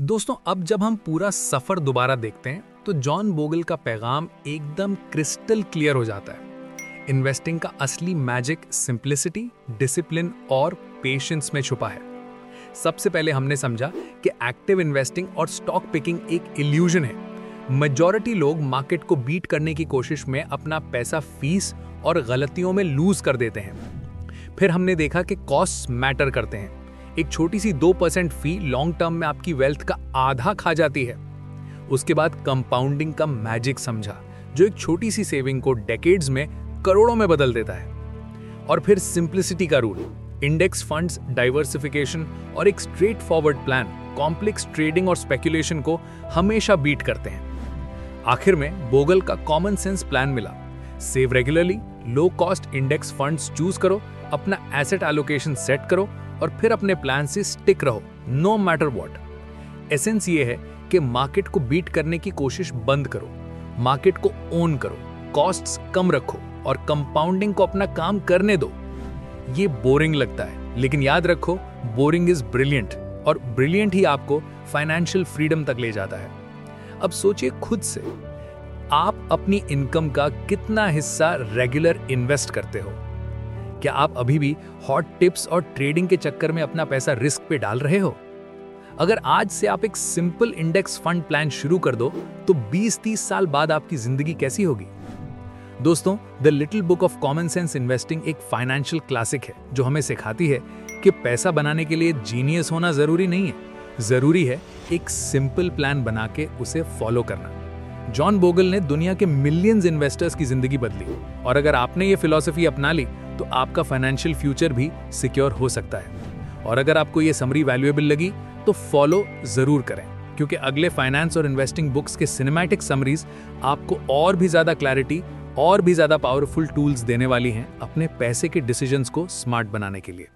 दोस्तों, अब जब हम पूरा सफ़र दोबारा देखते हैं तो जॉन बोगल का पैगाम एकदम क्रिस्टल क्लियर हो जाता है। इन्वेस्टिंग का असली मैजिक सिंप्लिसिटी, डिसिप्लिन और पेशेंस में छुपा है। सबसे पहले हमने समझा कि एक्टिव इन्वेस्टिंग और स्टॉक पिकिंग एक इल्यूजन है। मेजॉरिटी लोग मार्केट को बीट करने की कोशिश में अपना पैसा फ़ीस और गलतियों में लूज कर देते हैं। फिर हमने देखा कि कॉस्ट मैटर करते हैं। एक छोटी सी दो परसेंट फ़ी लॉन्ग टर्म में आपकी वेल्थ का आधा खा जाती है। उसके बाद कंपाउंडिंग का मैजिक समझा, जो एक छोटी सी सेविंग को डेकेड्स में करोड़ों में बदल देता है। और फिर सिंप्लिसिटी का रूल इंडेक्स फंड्स डाइवर्सिफिकेशन और एक straight forward plan complex trading और स्पेकुलेशन को हमेशा बीट करते हैं। आखिर में बोगल का कॉमन सेंस प्लान मिला। Save regularly low cost index funds choose करो, अपना एसेट एलोकेशन सेट करो और फिर अपने प्लान से स्टिक रहो नो मैटर वॉट एसेंस ये है कि मार्केट को बीट करने की कोशिश बंद करो मार्केट को ओन करो कॉस्ट्स कम रखो और कंपाउंडिंग को अपना काम करने दो. ये बोरिंग लगता है, लेकिन याद रखो बोरिंग इज़ ब्रिलियंट और ब्रिलियंट ही आपको फाइनेंशियल फ्रीडम तक ले जाता है. अब सोचिए खुद से, आप अपनी इनकम का कितना हिस्सा रेगुलर इन्वेस्ट करते हो? क्या आप अभी भी हॉट टिप्स और ट्रेडिंग के चक्कर में अपना पैसा रिस्क पे डाल रहे हो? अगर आज से आप एक सिंपल इंडेक्स फंड प्लान शुरू कर दो तो 20-30 साल बाद आपकी ज़िंदगी कैसी होगी? दोस्तों the little book of common sense investing एक फाइनेंशियल क्लासिक है, जो हमें सिखाती है कि पैसा बनाने के लिए जीनियस होना ज़रूरी नहीं है। ज़रूरी है एक सिंपल प्लान बना के उसे फॉलो करना। जॉन बोगल ने दुनिया के मिलियंस इन्वेस्टर्स की ज़िंदगी बदली, और अगर आपने ये फिलॉसफी अपना ली तो आपका फाइनेंशियल फ्यूचर भी सिक्योर हो सकता है। और अगर आपको ये समरी वैल्यूएबल लगी तो फॉलो ज़रूर करें, क्योंकि अगले फाइनेंस और इन्वेस्टिंग बुक्स के सिनेमैटिक समरीज आपको और भी ज़्यादा क्लैरिटी और भी ज़्यादा पावरफुल टूल्स देने वाली हैं अपने पैसे के डिसीजंस को स्मार्ट बनाने के लिए।